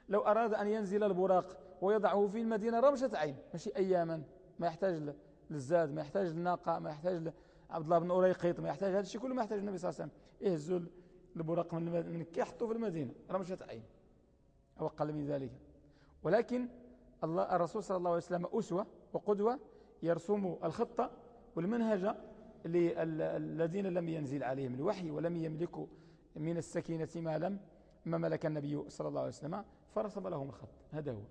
لو أراد أن ينزل البراق ويضعه في المدينة رمشة عين ماشي أياما ما يحتاج للزاد ما يحتاج للناقة ما يحتاج عبد الله بن أريقيط ما يحتاج هذا الشيء كله ما يحتاج النبي صلى الله عليه وسلم. يهزوا البراق من مكة يحطوه في المدينة رمشة عين أو أقل من ذلك. ولكن الله الرسول صلى الله عليه وسلم أسوة وقدوة يرسم الخطة والمنهج للذين لم ينزل عليهم الوحي ولم يملكوا من السكينة ما لم ما ملك النبي صلى الله عليه وسلم فرسم لهم الخط. هذا هو.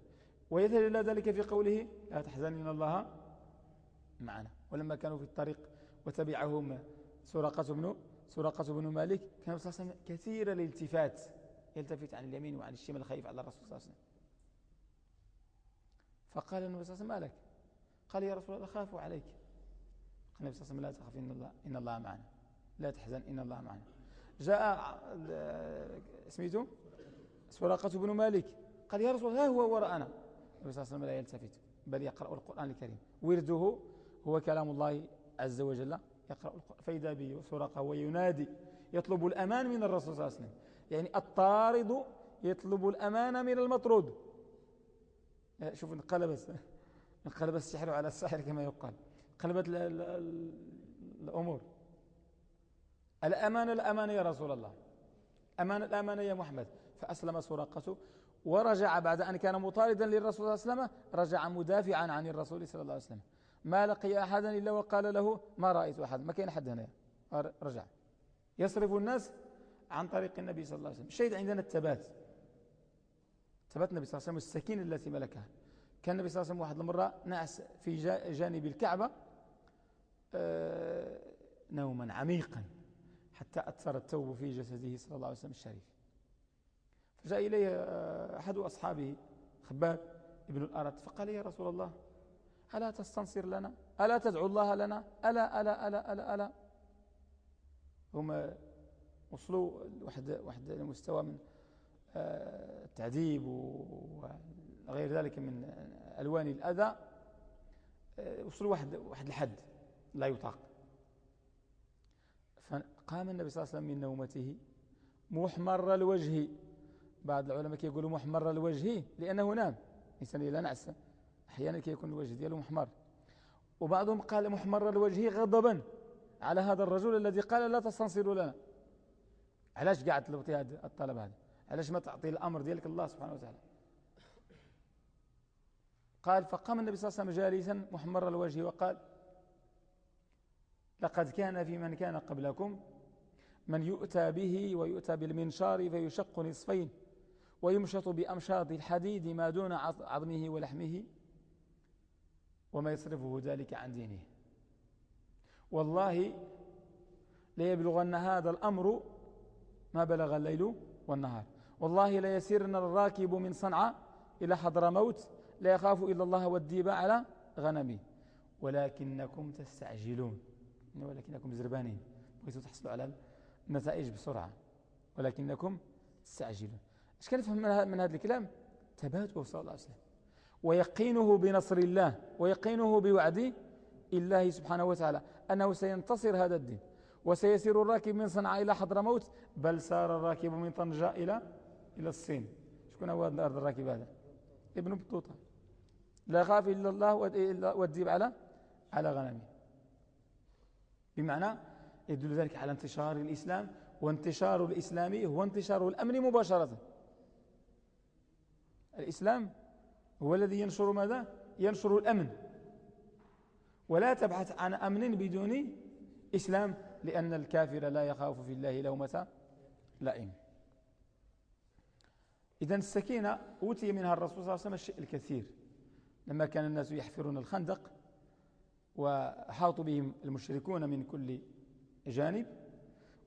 ويدل ذلك في قوله لا تحزن إن الله معنا. ولما كانوا في الطريق وتبعهم سراقة بن سراقة بن مالك كان صلى الله عليه وسلم كثير الالتفات يلتفت عن اليمين وعن الشمال خايف على الرسول صلى الله عليه وسلم. فقال النبي صلى الله عليه وسلم مالك قال يا رسول الله خافوا عليك. قال النبي صلى الله عليه وسلم لا تخف إن الله, إن الله معنا. لا تحزن إن الله معنا. جاء اسميته سراقة بن مالك. قال يا رسول الله ها هو وراءنا. النبي صلى الله عليه وسلم لا يلتفت بل يقرأ القرآن الكريم. ورده هو كلام الله عز وجل يقرأ القرآن. فإذا به سراقة وينادي يطلب الأمان من الرسول صلى الله عليه وسلم. يعني الطارد يطلب الأمان من المطرود. شوف انقلب انقلب السحر على السحر كما يقال. انقلبت الأمور. الأمان الأمان يا رسول الله. أمان الأمانة يا محمد. فأسلم سراقته ورجع بعد أن كان مطاردا للرسول صلى الله عليه وسلم رجع مدافعا عن الرسول صلى الله عليه وسلم. ما لقي أحدا إلا وقال له ما رأيت أحد. ما كان حد هنا. رجع. يصرف الناس عن طريق النبي صلى الله عليه وسلم. الشيء عندنا الثبات. ثبات النبي صلى الله عليه وسلم السكينة التي ملكها. كان النبي صلى الله عليه وسلم واحد المرة نعس في جانب الكعبة آه، نوما عميقا حتى أثر التوب في جسده صلى الله عليه وسلم الشريف. فجاء إليه آه، أحد أصحابه خباب ابن الأرت فقال يا رسول الله ألا تستنصر لنا؟ ألا تدعو الله لنا؟ ألا ألا ألا ألا ألا. هم وصلوا واحد واحد المستوى من التعذيب وغير ذلك من ألوان الأذى آه، وصلوا واحد واحد الحد لا يطاق. فقام النبي صلى الله عليه وسلم من نومته محمر الوجه. بعض العلماء يقولوا محمر الوجه لأنه نام. إنسان لا نعس. أحيانا كيكون الوجه دياله محمر. وبعضهم قال محمر الوجه غضبا على هذا الرجل الذي قال لا تستنصروا لنا. علاش قاعد تلوطي هذا الطلب هذا؟ علاش ما تعطي الأمر ديالك الله سبحانه وتعالى؟ قال فقام النبي صلى الله عليه وسلم جالسا محمر الوجه وقال لقد كان في من كان قبلكم من يؤتى به ويؤتى بالمنشار فيشق نصفين ويمشط بأمشاط الحديد ما دون عظمه ولحمه وما يصرفه ذلك عن دينه. والله ليبلغن هذا الأمر ما بلغ الليل والنهار. والله ليسيرن الراكب من صنعاء إلى حضر موت لا يخاف إلا الله والديب على غنمه ولكنكم تستعجلون. ولكنكم زربانين. بغيتوا تحصلوا على النتائج بسرعة. ولكنكم تستعجلون. كان يفهم من هذا الكلام؟ تباته صلى الله عليه وسلم. ويقينه بنصر الله. ويقينه بوعد الله سبحانه وتعالى. أنه سينتصر هذا الدين. وسيسير الراكب من صنعاء إلى حضرموت بل سار الراكب من طنجة إلى إلى الصين. شكون هو الأرض الراكب هذا؟ ابن بطوطة. لا خاف إلا الله والديب على على غنمه بمعنى يدل ذلك على انتشار الإسلام وانتشار الإسلام هو انتشار الأمن مباشرة. الإسلام هو الذي ينشر ماذا؟ ينشر الأمن. ولا تبحث عن أمن بدون إسلام لأن الكافر لا يخاف في الله لومة لائم إذا السكينة أوتي منها الرسول صلى الله عليه وسلم الشيء الكثير. لما كان الناس يحفرون الخندق وحاطوا بهم المشركون من كل جانب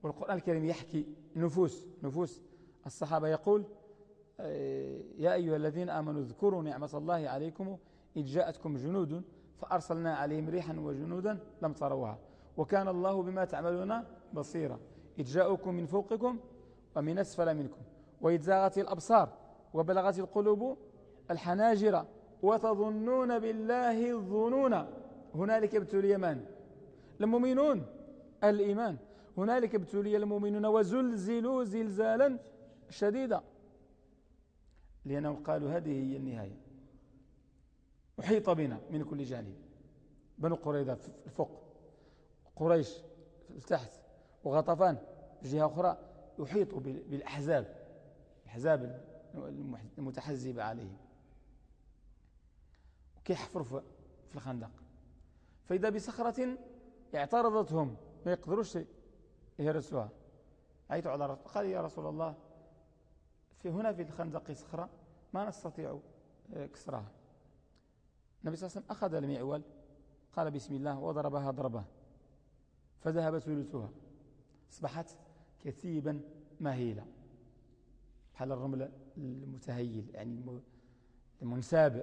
والقرآن الكريم يحكي نفوس نفوس. الصحابة يقول يا أيها الذين آمنوا اذكروا نعمة الله عليكم إذ جاءتكم جنود فأرسلنا عليهم ريحا وجنودا لم تروها. وكان الله بما تعملون بصيرا. إذ جاءكم من فوقكم ومن أسفل منكم. وإذ زاغت الأبصار وبلغت القلوب الحناجر وتظنون بالله الظنون. هنالك ابتلي من؟ المؤمنون الإيمان. هنالك ابتلي المؤمنون وزلزلوا زلزالا شديدا. لأنهم قالوا هذه هي النهاية. أحيط بنا من كل جانب بنو قريظة في الفوق قريش تحت وغطفان جهة أخرى يحيطوا بالأحزاب. الأحزاب المتحزبة عليهم وكيحفروا في الخندق. فإذا بصخرة اعترضتهم ما يقدروش يهرسوها. عيتوا على رسول قال يا رسول الله في هنا في الخندق صخرة ما نستطيع آه، كسرها. النبي صلى الله عليه وسلم أخذ المعول قال بسم الله وضربها ضربة فذهب ثلثها. أصبحت كثيبا مهيلة. بحال الرمل المتهيل يعني المنساب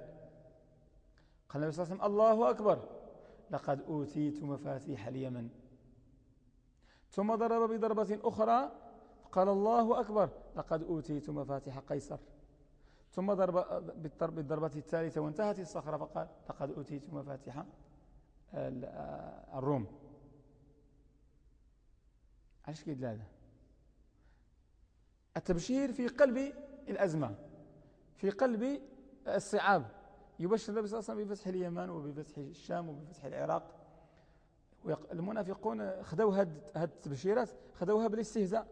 قال النبي صلى الله عليه وسلم الله أكبر. لقد أوتيت مفاتيح اليمن. ثم ضرب بضربة أخرى قال الله أكبر. لقد أوتيت مفاتيح قيصر. ثم ضرب بالضربة الثالثة وانتهت الصخرة فقال لقد أوتيت مفاتيح الروم. علاش كيد هذا؟ التبشير في قلب الأزمة في قلب الصعاب. يبشر النبي صلى الله عليه وسلم بفتح اليمن وبفتح الشام وبفتح العراق. المنافقون خذوا هاد التبشيرات خذوها بالاستهزاء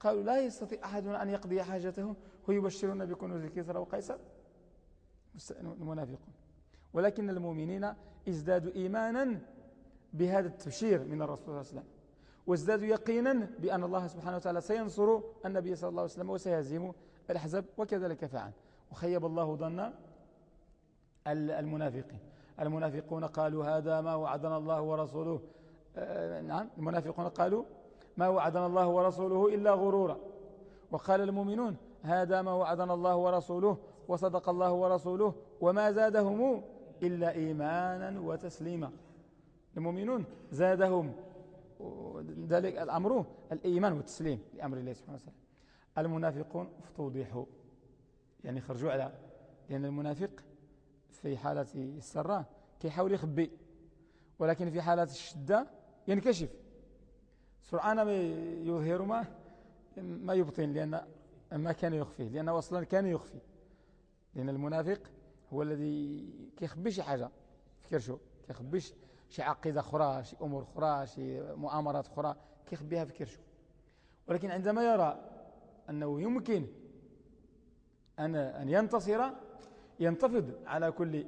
قالوا لا يستطيع أحدنا أن يقضي حاجته ويبشرون بكنوز كسرى وقيصر. المنافقون. ولكن المؤمنين ازدادوا إيمانا بهذا التبشير من الرسول صلى الله عليه وسلم. وازدادوا يقينا بأن الله سبحانه وتعالى سينصر النبي صلى الله عليه وسلم وسيهزم الأحزاب وكذلك فعل. وخيب الله ظن المنافقين. المنافقون قالوا هذا ما وعدنا الله ورسوله. آه نعم المنافقون قالوا ما وعدنا الله ورسوله إلا غرورا. وقال المؤمنون هذا ما وعدنا الله ورسوله وصدق الله ورسوله وما زادهم إلا إيمانا وتسليما. المؤمنون زادهم ذلك الأمر الإيمان والتسليم لأمر الله سبحانه وتعالى. المنافقون افتوضحوا يعني خرجوا على لأن المنافق في حالة السراء كيحاول يخبي ولكن في حالة الشدة ينكشف. سرعان ما يظهر ما ما يبطن لأن ما كان يخفيه لأنه أصلا كان يخفي. لأن المنافق هو الذي كيخبي شي حاجة. فكر شو كيخبي شي عقيدة أخرى شي أمور أخرى شي مؤامرات أخرى كيخبيها في كرشو ولكن عندما يرى أنه يمكن أن أن ينتصر ينتفض على كل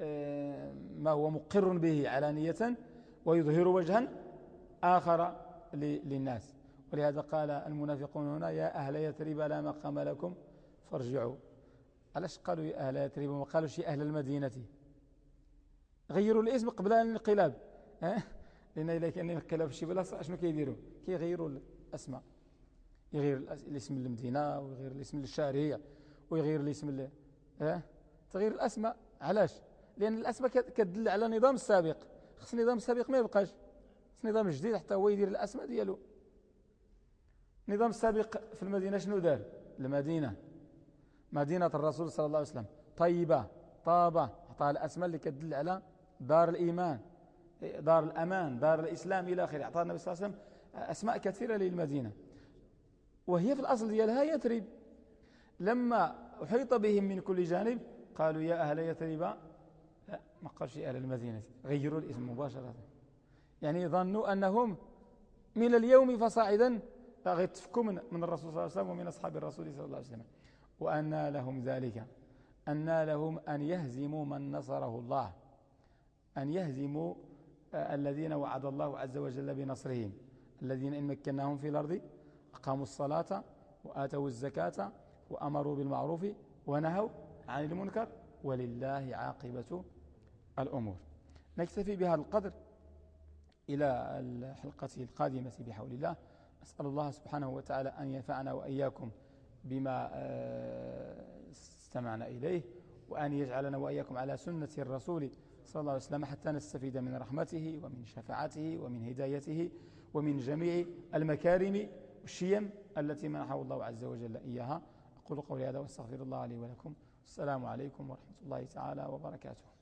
آه، ما هو مقر به علانية ويظهر وجها آخر للناس. ولهذا قال المنافقون هنا يا أهل يثرب لا مقام لكم فارجعوا. علاش قالوا يا أهل يثرب وما قالوا يا أهل المدينة. غيروا الاسم قبل الانقلاب. أه؟ لأن إذا كان الانقلاب في شي بلاصة شنو كيديروا؟ كيغيروا الأسماء. يغير الاسم المدينة ويغير الاسم للشهرية ويغير الاسم أه؟ تغيير الأسماء. علاش؟ لأن الأسماء كتدل على النظام السابق خص النظام السابق ما يبقاش. خص النظام الجديد حتى هو يدير الأسماء ديالو. النظام السابق في المدينة شنو دار؟ المدينة. مدينة الرسول صلى الله عليه وسلم. طيبة طابة عطاها الأسماء اللي كتدل على دار الإيمان دار الأمان دار الإسلام إلى آخره. أعطاها النبي صلى الله عليه وسلم أسماء كثيرة للمدينة. وهي في الأصل ديالها يثرب. لما أحيط بهم من كل جانب قالوا يا أهل يثرب لا ما قالش أهل المدينة غيروا الاسم مباشرة. يعني ظنوا أنهم من اليوم فصاعدا غيتفكوا من, من الرسول صلى الله عليه وسلم ومن أصحاب الرسول صلى الله عليه وسلم. وأن لهم ذلك أن لهم أن يهزموا من نصره الله. أن يهزموا آه، الذين وعد الله عز وجل بنصرهم. الذين إن مكناهم في الأرض أقاموا الصلاة وآتوا الزكاة وأمروا بالمعروف ونهوا عن المنكر. ولله عاقبة الأمور. نكتفي بهذا القدر إلى الحلقة القادمة بحول الله. أسأل الله سبحانه وتعالى أن ينفعنا وإياكم بما آه، استمعنا إليه وأن يجعلنا وإياكم على سنة الرسول صلى الله عليه وسلم حتى نستفيد من رحمته ومن شفاعته ومن هدايته ومن جميع المكارم والشيم التي منحه الله عز وجل إياها. أقول قولي هذا وأستغفر الله لي ولكم. السلام عليكم ورحمة الله تعالى وبركاته.